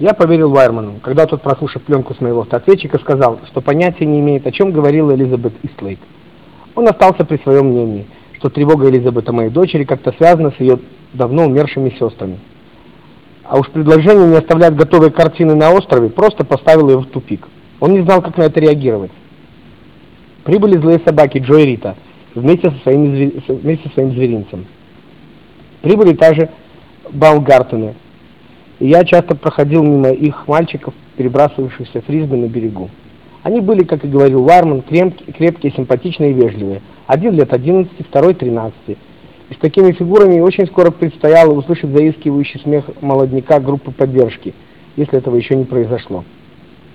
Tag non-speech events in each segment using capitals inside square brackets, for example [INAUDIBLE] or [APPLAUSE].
Я поверил Вайерману, когда тот, прослушав пленку с моего автоответчика, сказал, что понятия не имеет, о чем говорила Элизабет Истлейк. Он остался при своем мнении, что тревога Элизабет о моей дочери как-то связана с ее давно умершими сестрами. А уж предложение не оставлять готовые картины на острове просто поставило его в тупик. Он не знал, как на это реагировать. Прибыли злые собаки Джо и Рита вместе со, своими, вместе со своим зверинцем. Прибыли также Баумгартены, и я часто проходил мимо их мальчиков, перебрасывавшихся фризби на берегу. Они были, как и говорил Варман, крепкие, симпатичные и вежливые. Один лет 11, второй 13. И с такими фигурами очень скоро предстояло услышать заискивающий смех молодняка группы поддержки, если этого еще не произошло.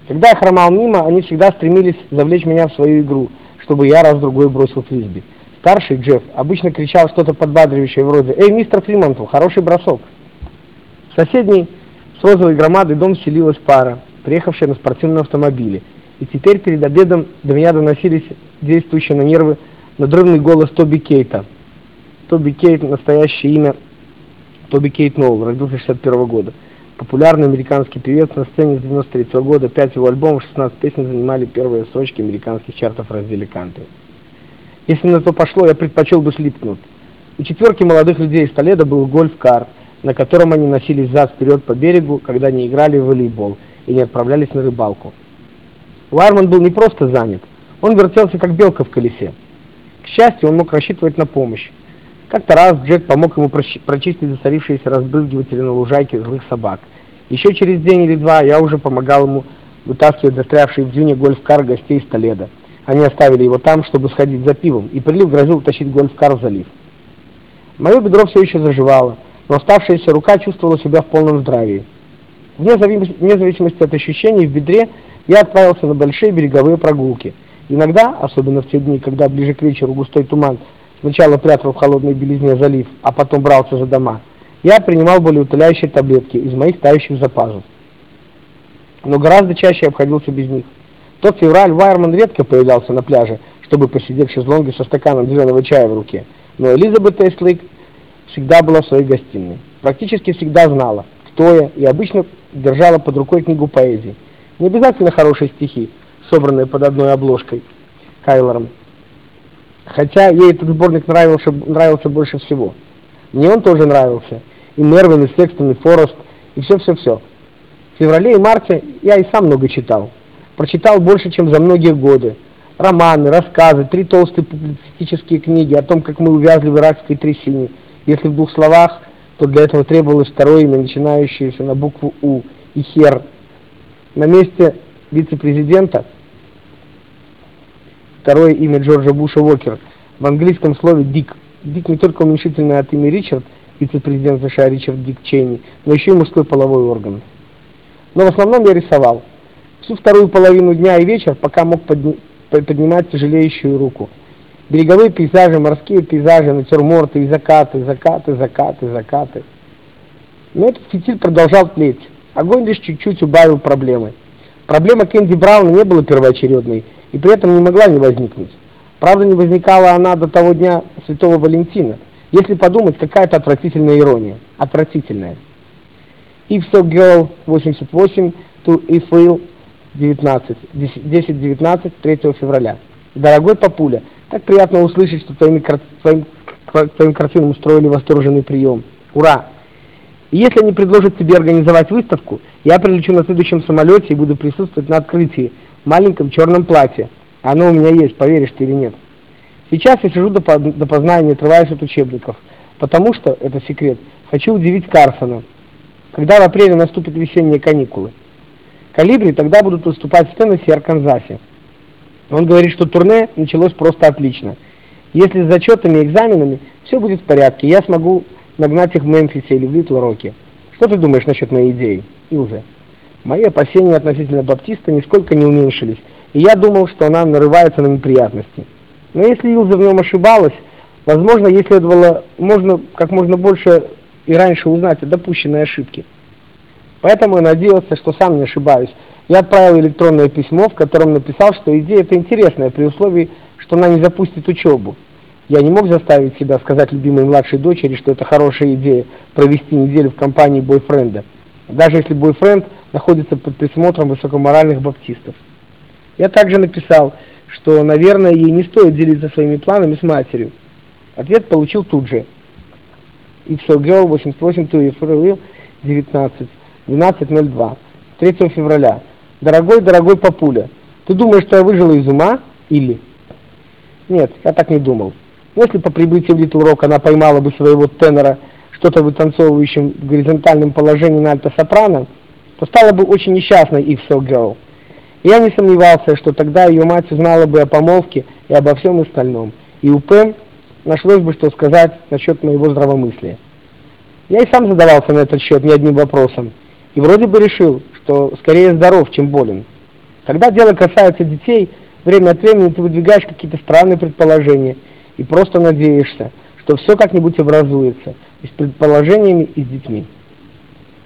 Когда я хромал мимо, они всегда стремились завлечь меня в свою игру, чтобы я раз-другой бросил фрисби. Старший, Джефф, обычно кричал что-то подбадривающее вроде «Эй, мистер Фримантл, хороший бросок!» В розовой громадой дом вселилась пара, приехавшая на спортивном автомобиле, и теперь перед обедом до меня доносился действующие на нервы надрывный голос Тоби Кейта. Тоби Кейт – настоящее имя Тоби Кейт Ноул, родился 61 года. Популярный американский певец на сцене с 93 -го года, пять его альбомов, 16 песен занимали первые строчки американских чартов в разделе кантри. Если на то пошло, я предпочел бы Слипкнут. У четверки молодых людей из Толеда был гольф-кар – на котором они носились зад-вперед по берегу, когда не играли в волейбол и не отправлялись на рыбалку. Ларман был не просто занят, он вертелся как белка в колесе. К счастью, он мог рассчитывать на помощь. Как-то раз Джек помог ему прочистить засорившиеся разбрызгиватели на лужайке злых собак. Еще через день или два я уже помогал ему вытаскивать застрявший в дюне гольф-кар гостей из Толеда. Они оставили его там, чтобы сходить за пивом, и прилив грозил тащить гольф-кар в залив. Мое бедро все еще заживало, но оставшаяся рука чувствовала себя в полном здравии. Вне зависимости от ощущений в бедре, я отправился на большие береговые прогулки. Иногда, особенно в те дни, когда ближе к вечеру густой туман сначала прятал в холодной белизне залив, а потом брался за дома, я принимал более утоляющие таблетки из моих тающих запасов. Но гораздо чаще обходился без них. В тот февраль Вайерман редко появлялся на пляже, чтобы посидеть в шезлонге со стаканом зеленого чая в руке. Но Элизабет Эстлейк всегда была в своей гостиной. Практически всегда знала, кто я, и обычно держала под рукой книгу поэзии. Не обязательно хорошие стихи, собранные под одной обложкой Кайлором. Хотя ей этот сборник нравился, нравился больше всего. Мне он тоже нравился. И Мервин, и Секстон, и Форест, и все-все-все. В феврале и марте я и сам много читал. Прочитал больше, чем за многие годы. Романы, рассказы, три толстые публицистические книги о том, как мы увязли в иракской трясине – если в двух словах, то для этого требовалось второе имя, начинающееся на букву У, и Хер. На месте вице-президента второе имя Джорджа Буша Уокер. В английском слове Дик. Дик не только уменьшительное от имени Ричард, вице-президент США Ричард Дик Чейни, но еще и мужской половой орган. Но в основном я рисовал. Всю вторую половину дня и вечер, пока мог подни поднимать тяжелеющую руку. Береговые пейзажи, морские пейзажи, натюрморты и закаты, закаты, закаты, закаты. Но этот фитиль продолжал тлеть. Огонь лишь чуть-чуть убавил проблемы. Проблема Кэнди Брауна не была первоочередной и при этом не могла не возникнуть. Правда, не возникала она до того дня Святого Валентина. Если подумать, какая-то отвратительная ирония. Отвратительная. If So Girl 88 to If Will 19. 10-19 3 февраля. Дорогой папуля, так приятно услышать, что твоими, твоим, твоим картинам устроили восторженный прием. Ура! И если они предложат тебе организовать выставку, я прилечу на следующем самолете и буду присутствовать на открытии в маленьком черном платье. Оно у меня есть, поверишь ты или нет. Сейчас я сижу допоздна и не отрываюсь от учебников, потому что, это секрет, хочу удивить Карсона, когда в апреле наступят весенние каникулы. Калибри тогда будут выступать в Теннесси и Арканзасе. Он говорит, что турне началось просто отлично. Если с зачетами и экзаменами все будет в порядке, я смогу нагнать их в Мемфисе или в Литл-Роке. Что ты думаешь насчет моей идеи, Илзе? Мои опасения относительно Баптиста нисколько не уменьшились, и я думал, что она нарывается на неприятности. Но если Илза в нем ошибалась, возможно, ей следовало можно, как можно больше и раньше узнать о допущенной ошибке. Поэтому я надеялся, что сам не ошибаюсь, я отправил электронное письмо, в котором написал, что идея эта интересная, при условии, что она не запустит учебу. Я не мог заставить себя сказать любимой младшей дочери, что это хорошая идея провести неделю в компании бойфренда. Даже если бойфренд находится под присмотром высокоморальных баптистов. Я также написал, что, наверное, ей не стоит делиться своими планами с матерью. Ответ получил тут же. If so girl 88 to April 19 12.02 3 февраля. Дорогой, дорогой папуля, ты думаешь, что я выжила из ума? Или? Нет, я так не думал. Если по прибытии в Литл Рок она поймала бы своего тенора что-то вытанцовывающим в горизонтальном положении на альто-сопрано, то стала бы очень несчастной If So Girl. Я не сомневался, что тогда ее мать узнала бы о помолвке и обо всем остальном, и у Пэм нашлось бы что сказать насчет моего здравомыслия. Я и сам задавался на этот счет не одним вопросом, и вроде бы решил, что скорее здоров, чем болен. Когда дело касается детей, время от времени ты выдвигаешь какие-то странные предположения и просто надеешься, что все как-нибудь образуется, и с предположениями, и с детьми.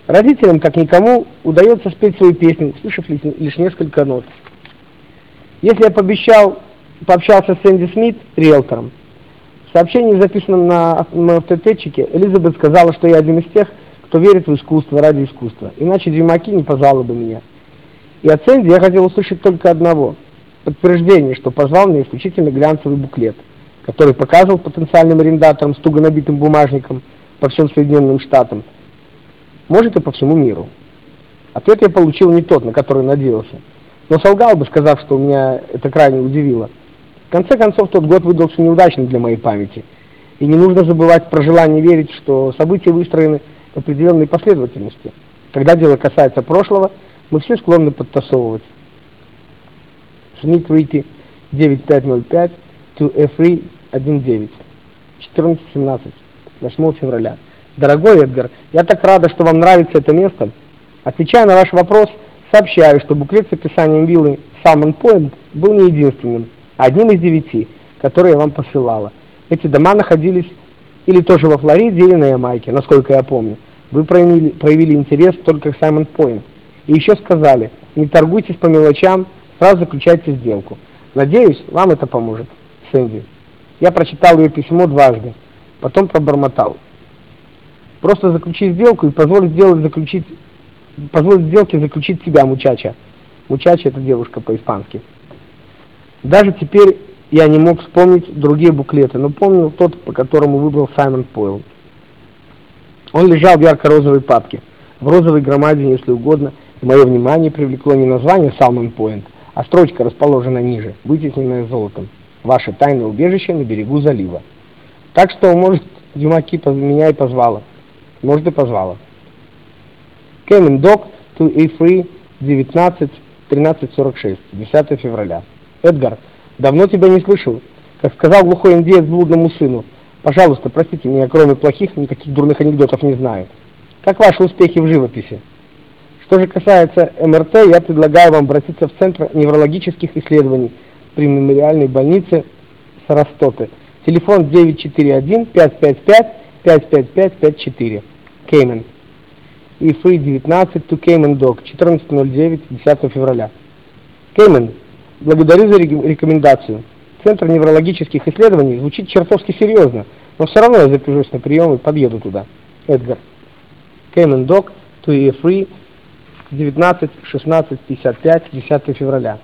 Родителям, как никому, удается спеть свою песню, услышав лишь несколько нот. Если я пообещал, пообщался с Энди Смит, риэлтором, в сообщении, записанном на автотетчике, Элизабет сказала, что я один из тех, кто верит в искусство ради искусства, иначе Дюмаки не позвала бы меня. И от Сэнди я хотел услышать только одного – подтверждение, что позвал мне исключительно глянцевый буклет, который показывал потенциальным арендаторам с туго набитым бумажником по всем Соединенным Штатам, может и по всему миру. Ответ я получил не тот, на который надеялся, но солгал бы, сказав, что меня это крайне удивило. В конце концов, тот год выдался неудачным для моей памяти, и не нужно забывать про желание верить, что события выстроены определенной последовательности. Когда дело касается прошлого, мы все склонны подтасовывать. Шмидт Рити 9505 to F3 19 14-17 8 февраля. Дорогой Эдгар, я так рада, что вам нравится это место. Отвечая на ваш вопрос, сообщаю, что буклет с описанием виллы Salmon Point был не единственным, а одним из девяти, которые я вам посылала. Эти дома находились или тоже во Флориде, или на Ямайке, насколько я помню. Вы проявили, проявили интерес только к Саймон Пойнт. И еще сказали, не торгуйтесь по мелочам, сразу заключайте сделку. Надеюсь, вам это поможет. Сэнди. Я прочитал ее письмо дважды, потом пробормотал. Просто заключи сделку и позволь сделать заключить позволить сделке заключить тебя, мучача. Мучача это девушка по-испански. Даже теперь я не мог вспомнить другие буклеты, но помнил тот, по которому выбрал Саймон Пойл. Он лежал в ярко-розовой папке, в розовой громаде, если угодно, и мое внимание привлекло не название Salmon Point, а строчка, расположенная ниже, вытесненная золотом. Ваше тайное убежище на берегу залива. Так что, может, Дюмаки меня и позвала. Может и позвала. Кэмин Док, 2A3, 19, 1346, 10 февраля. Эдгар, давно тебя не слышал. Как сказал глухой индеец блудному сыну, пожалуйста, простите меня, кроме плохих, никаких дурных анекдотов не знаю. Как ваши успехи в живописи? Что же касается МРТ, я предлагаю вам обратиться в Центр неврологических исследований при мемориальной больнице Сарастоте. Телефон 941-555-555-54. Кеймен. И Фри 19 to Кеймен Док. 14.09, 10 февраля. Кеймен, благодарю за рекомендацию. Центр неврологических исследований звучит чертовски серьезно, но все равно я запишусь на прием и подъеду туда. Эдгар. Кеймен Док, e Free, 19, 16, 55, 10 февраля.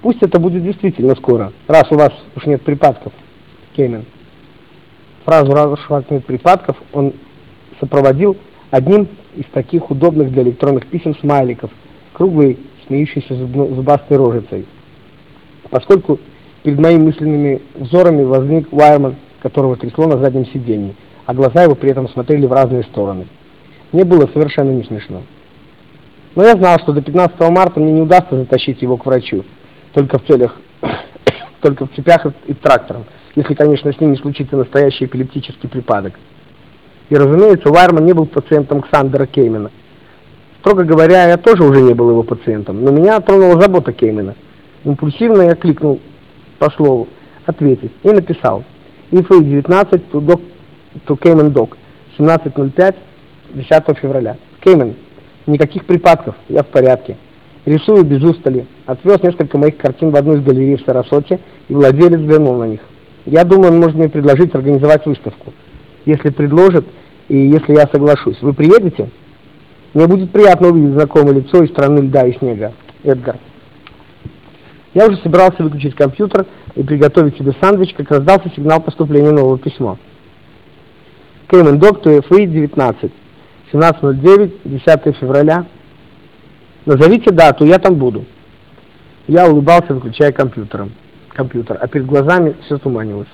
Пусть это будет действительно скоро, раз у вас уж нет припадков. Кеймен. Фразу «раз у вас нет припадков» он сопроводил одним из таких удобных для электронных писем смайликов, круглой, смеющейся зубастой рожицей. Поскольку перед моими мысленными взорами возник Уайерман, которого трясло на заднем сиденье, а глаза его при этом смотрели в разные стороны. Мне было совершенно не смешно. Но я знал, что до 15 марта мне не удастся затащить его к врачу, только в целях, [COUGHS] только в цепях и трактором, если, конечно, с ним не случится настоящий эпилептический припадок. И, разумеется, Вайерман не был пациентом Ксандера Кеймена. Строго говоря, я тоже уже не был его пациентом, но меня тронула забота Кеймена. Импульсивно я кликнул по слову «ответить» и написал «Info 19 to, doc, to Cayman Doc 17.05 10 февраля. Кеймен, никаких припадков, я в порядке. Рисую без устали. Отвез несколько моих картин в одну из галерей в Сарасоте, и владелец взглянул на них. Я думаю, он может мне предложить организовать выставку. Если предложит, и если я соглашусь, вы приедете? Мне будет приятно увидеть знакомое лицо из страны льда и снега. Эдгар. Я уже собирался выключить компьютер и приготовить себе сандвич, как раздался сигнал поступления нового письма. Cayman Dog to FE 19. 17.09, 10 февраля. Назовите дату, я там буду. Я улыбался, выключая компьютером. компьютер, а перед глазами все туманилось.